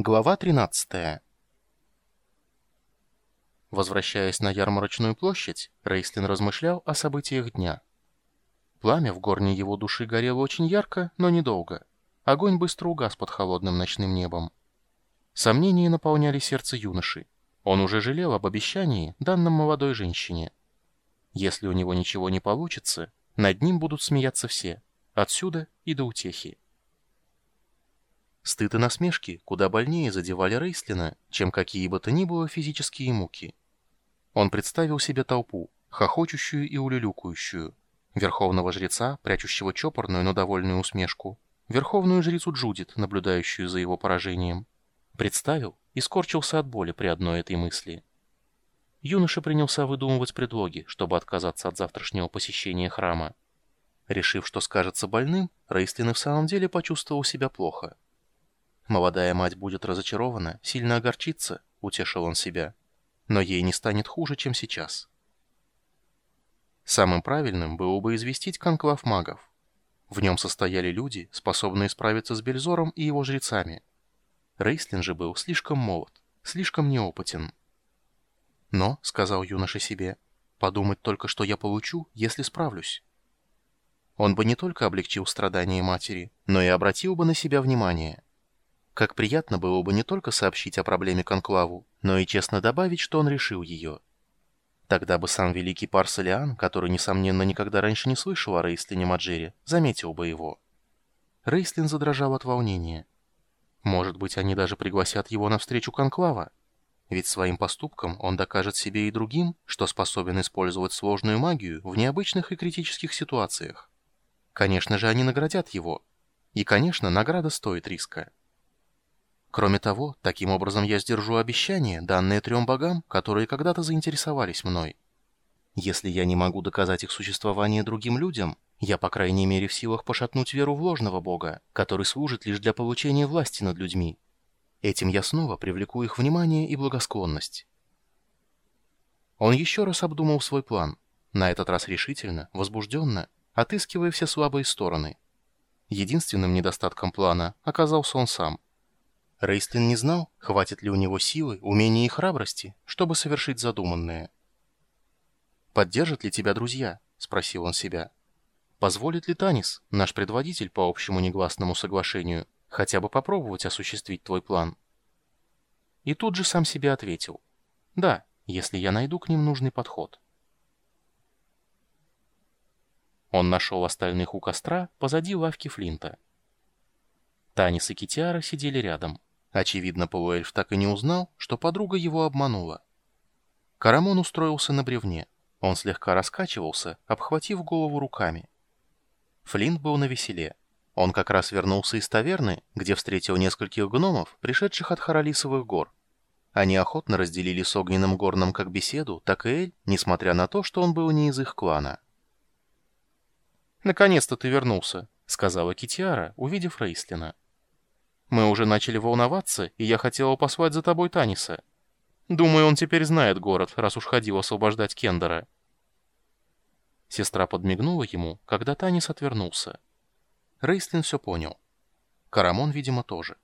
Глава 13 Возвращаясь на ярмарочную площадь, Рейслин размышлял о событиях дня. Пламя в горне его души горело очень ярко, но недолго. Огонь быстро угас под холодным ночным небом. Сомнения наполняли сердце юноши. Он уже жалел об обещании, данном молодой женщине. Если у него ничего не получится, над ним будут смеяться все, отсюда и до утехи. Стыд и насмешки куда больнее задевали Рейслина, чем какие бы то ни было физические муки. Он представил себе толпу, хохочущую и улюлюкающую, верховного жреца, прячущего чопорную, но довольную усмешку, верховную жрицу Джудит, наблюдающую за его поражением. Представил и скорчился от боли при одной этой мысли. Юноша принялся выдумывать предлоги, чтобы отказаться от завтрашнего посещения храма. Решив, что скажется больным, Рейслин и в самом деле почувствовал себя плохо. Молодая мать будет разочарована, сильно огорчится, утешил он себя. Но ей не станет хуже, чем сейчас. Самым правильным было бы известить конклав магов. В нем состояли люди, способные справиться с Бельзором и его жрецами. Рейслин же был слишком молод, слишком неопытен. «Но», — сказал юноша себе, — «подумать только, что я получу, если справлюсь». Он бы не только облегчил страдания матери, но и обратил бы на себя внимание. Как приятно было бы не только сообщить о проблеме Конклаву, но и честно добавить, что он решил ее. Тогда бы сам великий Парсалиан, который, несомненно, никогда раньше не слышал о Рейслине Маджере, заметил бы его. Рейслин задрожал от волнения. Может быть, они даже пригласят его на встречу Конклава? Ведь своим поступком он докажет себе и другим, что способен использовать сложную магию в необычных и критических ситуациях. Конечно же, они наградят его. И, конечно, награда стоит риска. Кроме того, таким образом я сдержу обещание, данное трем богам, которые когда-то заинтересовались мной. Если я не могу доказать их существование другим людям, я, по крайней мере, в силах пошатнуть веру в ложного бога, который служит лишь для получения власти над людьми. Этим я снова привлеку их внимание и благосклонность. Он еще раз обдумал свой план, на этот раз решительно, возбужденно, отыскивая все слабые стороны. Единственным недостатком плана оказался он сам – Рейстлин не знал, хватит ли у него силы, умения и храбрости, чтобы совершить задуманное. «Поддержат ли тебя друзья?» — спросил он себя. «Позволит ли Танис, наш предводитель по общему негласному соглашению, хотя бы попробовать осуществить твой план?» И тут же сам себе ответил. «Да, если я найду к ним нужный подход». Он нашел остальных у костра позади лавки Флинта. Танис и Китиара сидели рядом. Очевидно, полуэльф так и не узнал, что подруга его обманула. Карамон устроился на бревне. Он слегка раскачивался, обхватив голову руками. Флинт был на веселе. Он как раз вернулся из таверны, где встретил нескольких гномов, пришедших от Харалисовых гор. Они охотно разделили с Огненным Горном как беседу, так и Эль, несмотря на то, что он был не из их клана. «Наконец-то ты вернулся», — сказала Китиара, увидев Рейслина. Мы уже начали волноваться, и я хотела послать за тобой Таниса. Думаю, он теперь знает город, раз уж ходил освобождать Кендера». Сестра подмигнула ему, когда Танис отвернулся. Рейслин все понял. Карамон, видимо, тоже.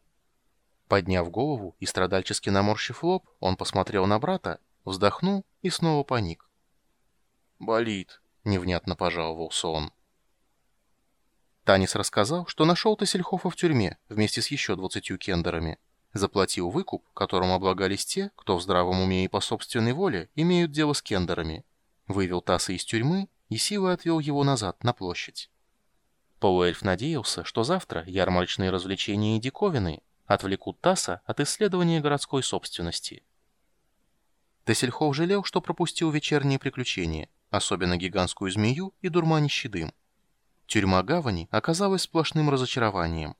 Подняв голову и страдальчески наморщив лоб, он посмотрел на брата, вздохнул и снова паник. «Болит», — невнятно пожаловался он. Танис рассказал, что нашел Тассельхофа в тюрьме вместе с еще двадцатью кендерами. Заплатил выкуп, которым облагались те, кто в здравом уме и по собственной воле имеют дело с кендерами. Вывел Тасса из тюрьмы и силой отвел его назад, на площадь. Полуэльф надеялся, что завтра ярмарочные развлечения и диковины отвлекут Тасса от исследования городской собственности. Тассельхов жалел, что пропустил вечерние приключения, особенно гигантскую змею и дурманящий дым. Тюрьма Гавани оказалась сплошным разочарованием.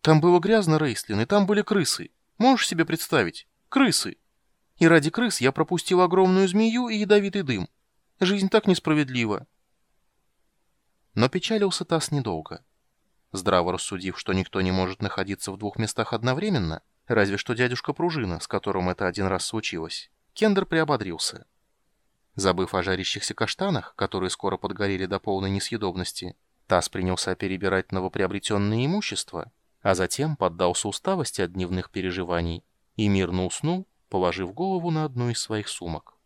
Там было грязно, Рейслин, и там были крысы. Можешь себе представить? Крысы. И ради крыс я пропустил огромную змею и ядовитый дым. Жизнь так несправедлива. Но печалился Тасс недолго. Здраво рассудив, что никто не может находиться в двух местах одновременно, разве что дядюшка Пружина, с которым это один раз случилось, Кендер приободрился. Забыв о жарящихся каштанах, которые скоро подгорели до полной несъедобности, Тасс принялся перебирать новоприобретенное имущество а затем поддался усталости от дневных переживаний и мирно уснул, положив голову на одну из своих сумок.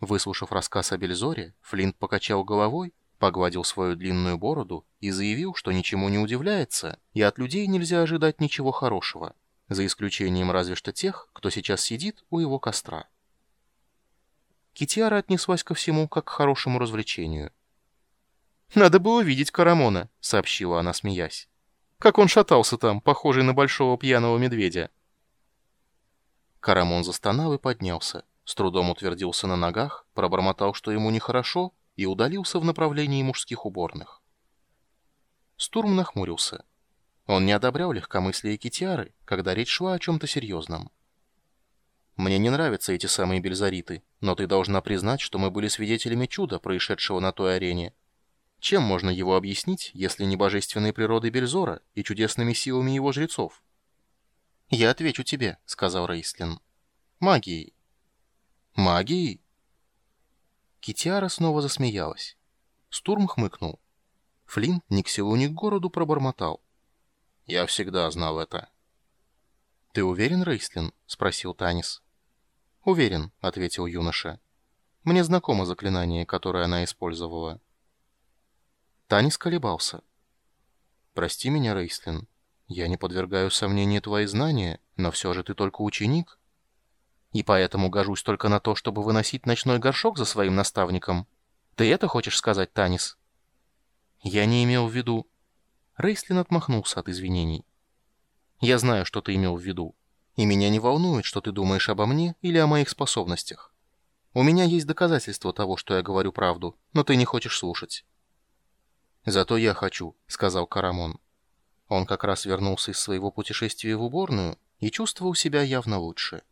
Выслушав рассказ о Бельзоре, Флинт покачал головой, погладил свою длинную бороду и заявил, что ничему не удивляется, и от людей нельзя ожидать ничего хорошего, за исключением разве что тех, кто сейчас сидит у его костра. Китиара отнеслась ко всему как к хорошему развлечению. «Надо было видеть Карамона», — сообщила она, смеясь. «Как он шатался там, похожий на большого пьяного медведя». Карамон застонал и поднялся с трудом утвердился на ногах, пробормотал, что ему нехорошо, и удалился в направлении мужских уборных. Стурм нахмурился. Он не одобрял легкомыслие Китиары, когда речь шла о чем-то серьезном. «Мне не нравятся эти самые бельзариты, но ты должна признать, что мы были свидетелями чуда, происшедшего на той арене. Чем можно его объяснить, если не божественной природой Бельзора и чудесными силами его жрецов?» «Я отвечу тебе», — сказал Рейслин. «Магией». «Магией?» Китиара снова засмеялась. Стурм хмыкнул. Флинн ни к селу, ни к городу пробормотал. «Я всегда знал это». «Ты уверен, Рейслин?» — спросил Танис. «Уверен», — ответил юноша. «Мне знакомо заклинание, которое она использовала». Танис колебался. «Прости меня, Рейслин. Я не подвергаю сомнению твои знания, но все же ты только ученик» и поэтому гожусь только на то, чтобы выносить ночной горшок за своим наставником. Ты это хочешь сказать, Танис?» «Я не имел в виду...» Рейслин отмахнулся от извинений. «Я знаю, что ты имел в виду, и меня не волнует, что ты думаешь обо мне или о моих способностях. У меня есть доказательства того, что я говорю правду, но ты не хочешь слушать». «Зато я хочу», — сказал Карамон. Он как раз вернулся из своего путешествия в уборную и чувствовал себя явно лучше.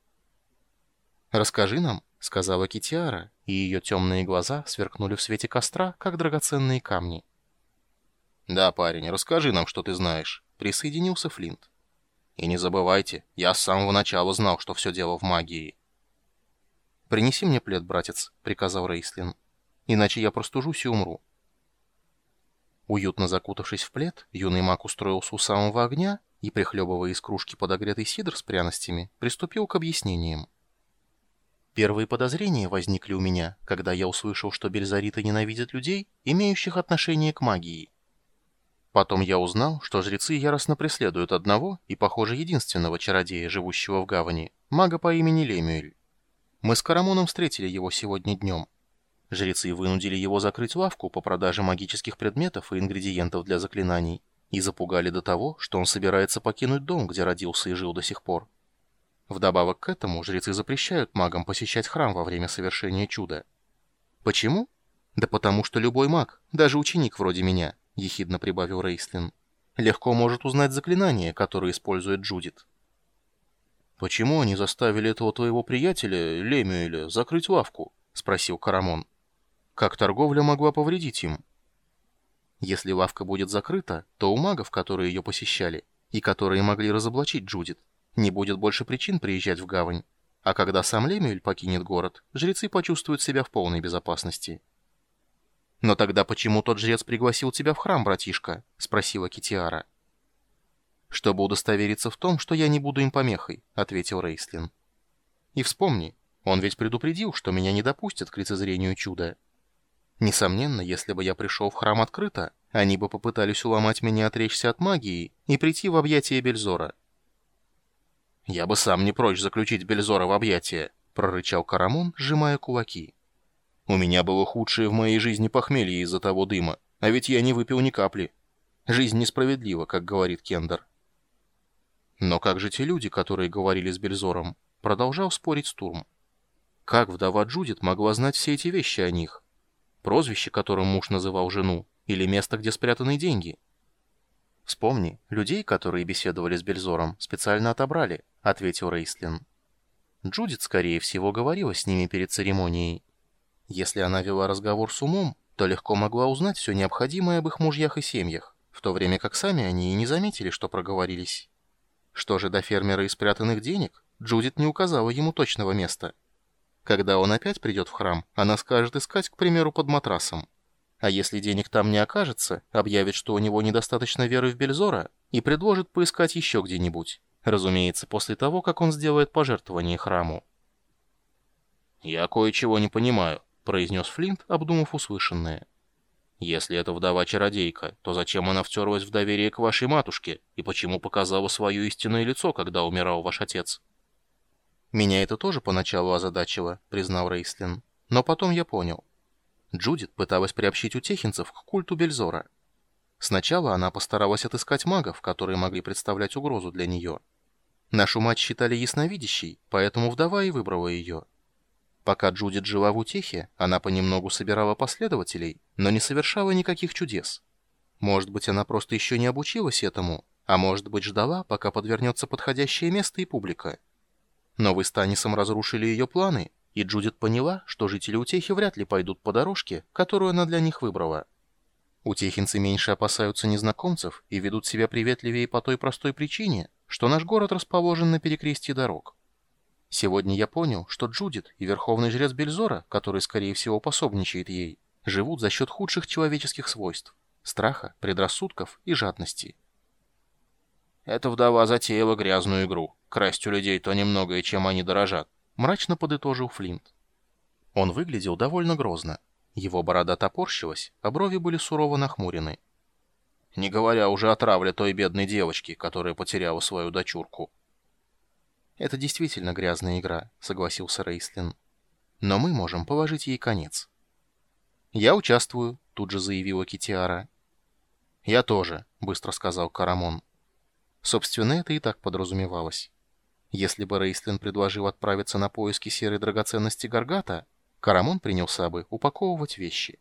«Расскажи нам», — сказала Китиара, и ее темные глаза сверкнули в свете костра, как драгоценные камни. «Да, парень, расскажи нам, что ты знаешь», — присоединился Флинт. «И не забывайте, я с самого начала знал, что все дело в магии». «Принеси мне плед, братец», — приказал Рейслин. «Иначе я простужусь и умру». Уютно закутавшись в плед, юный маг устроился у самого огня и, прихлебывая из кружки подогретый сидр с пряностями, приступил к объяснениям. Первые подозрения возникли у меня, когда я услышал, что бельзариты ненавидят людей, имеющих отношение к магии. Потом я узнал, что жрецы яростно преследуют одного и, похоже, единственного чародея, живущего в гавани, мага по имени Лемюэль. Мы с Карамоном встретили его сегодня днем. Жрецы вынудили его закрыть лавку по продаже магических предметов и ингредиентов для заклинаний и запугали до того, что он собирается покинуть дом, где родился и жил до сих пор. Вдобавок к этому жрецы запрещают магам посещать храм во время совершения чуда. Почему? Да потому что любой маг, даже ученик вроде меня, ехидно прибавил Рейслин, легко может узнать заклинание, которое использует Джудит. «Почему они заставили этого твоего приятеля, Лемюэля, закрыть лавку?» — спросил Карамон. «Как торговля могла повредить им?» «Если лавка будет закрыта, то у магов, которые ее посещали, и которые могли разоблачить Джудит, не будет больше причин приезжать в гавань. А когда сам Лемюэль покинет город, жрецы почувствуют себя в полной безопасности. «Но тогда почему тот жрец пригласил тебя в храм, братишка?» — спросила Китиара. «Чтобы удостовериться в том, что я не буду им помехой», — ответил Рейслин. «И вспомни, он ведь предупредил, что меня не допустят к лицезрению чуда. Несомненно, если бы я пришел в храм открыто, они бы попытались уломать меня отречься от магии и прийти в объятия Бельзора. «Я бы сам не прочь заключить Бельзора в объятия», — прорычал Карамон, сжимая кулаки. «У меня было худшее в моей жизни похмелье из-за того дыма, а ведь я не выпил ни капли. Жизнь несправедлива, как говорит Кендер». «Но как же те люди, которые говорили с Бельзором?» — продолжал спорить Стурм. «Как вдова Джудит могла знать все эти вещи о них? Прозвище, которым муж называл жену, или место, где спрятаны деньги?» «Вспомни, людей, которые беседовали с Бельзором, специально отобрали», — ответил Рейслин. Джудит, скорее всего, говорила с ними перед церемонией. Если она вела разговор с умом, то легко могла узнать все необходимое об их мужьях и семьях, в то время как сами они и не заметили, что проговорились. Что же до фермера и спрятанных денег, Джудит не указала ему точного места. Когда он опять придет в храм, она скажет искать, к примеру, под матрасом. А если денег там не окажется, объявит, что у него недостаточно веры в Бельзора и предложит поискать еще где-нибудь. Разумеется, после того, как он сделает пожертвование храму. «Я кое-чего не понимаю», — произнес Флинт, обдумав услышанное. «Если это вдова-чародейка, то зачем она втерлась в доверие к вашей матушке и почему показала свое истинное лицо, когда умирал ваш отец?» «Меня это тоже поначалу озадачило», — признал Рейслин. «Но потом я понял. Джудит пыталась приобщить утехинцев к культу Бельзора. Сначала она постаралась отыскать магов, которые могли представлять угрозу для нее. Нашу мать считали ясновидящей, поэтому вдова и выбрала ее. Пока Джудит жила в утехе, она понемногу собирала последователей, но не совершала никаких чудес. Может быть, она просто еще не обучилась этому, а может быть, ждала, пока подвернется подходящее место и публика. Но вы с Танисом разрушили ее планы, и Джудит поняла, что жители Утехи вряд ли пойдут по дорожке, которую она для них выбрала. Утехинцы меньше опасаются незнакомцев и ведут себя приветливее по той простой причине, что наш город расположен на перекрестии дорог. Сегодня я понял, что Джудит и верховный жрец Бельзора, который, скорее всего, пособничает ей, живут за счет худших человеческих свойств – страха, предрассудков и жадности. Эта вдова затеяла грязную игру, красть у людей то немногое, чем они дорожат, мрачно подытожил Флинт. Он выглядел довольно грозно. Его борода топорщилась, а брови были сурово нахмурены. Не говоря уже о травле той бедной девочки, которая потеряла свою дочурку. «Это действительно грязная игра», — согласился Рейслин. «Но мы можем положить ей конец». «Я участвую», — тут же заявила Китиара. «Я тоже», — быстро сказал Карамон. Собственно, это и так подразумевалось. Если бы Рейстлин предложил отправиться на поиски серой драгоценности Гаргата, Карамон принялся бы упаковывать вещи.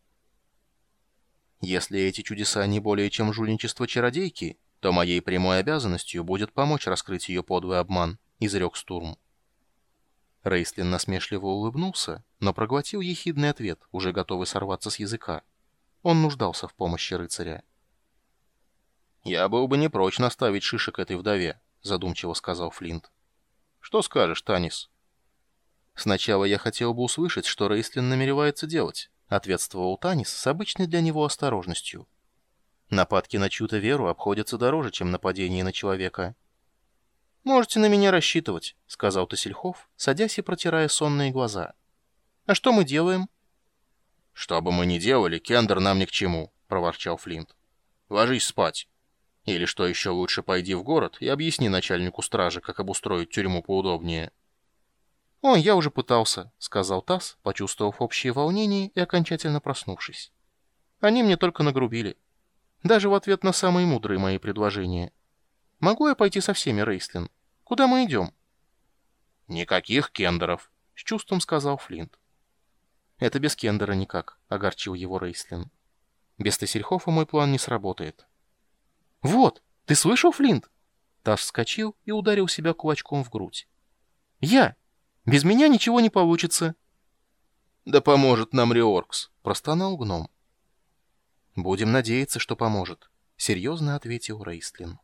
Если эти чудеса не более чем жульничество чародейки, то моей прямой обязанностью будет помочь раскрыть ее подлый обман, изрек Стурм. Рейслин насмешливо улыбнулся, но проглотил ехидный ответ, уже готовый сорваться с языка. Он нуждался в помощи рыцаря. «Я был бы не прочь наставить шишек этой вдове», — задумчиво сказал Флинт. Что скажешь, Танис?» «Сначала я хотел бы услышать, что Рейслин намеревается делать», — ответствовал Танис с обычной для него осторожностью. «Нападки на чью-то веру обходятся дороже, чем нападение на человека». «Можете на меня рассчитывать», — сказал Тосельхов, садясь и протирая сонные глаза. «А что мы делаем?» «Что бы мы ни делали, Кендер нам ни к чему», — проворчал Флинт. «Ложись спать». Или, что еще лучше, пойди в город и объясни начальнику стражи, как обустроить тюрьму поудобнее. «Ой, я уже пытался», — сказал Тасс, почувствовав общее волнение и окончательно проснувшись. «Они мне только нагрубили. Даже в ответ на самые мудрые мои предложения. Могу я пойти со всеми, Рейслин? Куда мы идем?» «Никаких кендеров», — с чувством сказал Флинт. «Это без кендера никак», — огорчил его Рейслин. «Без Тессельхофа мой план не сработает». «Вот, ты слышал, Флинт?» Таш вскочил и ударил себя кулачком в грудь. «Я! Без меня ничего не получится!» «Да поможет нам Риоркс!» — простонал гном. «Будем надеяться, что поможет», — серьезно ответил Рейстлин.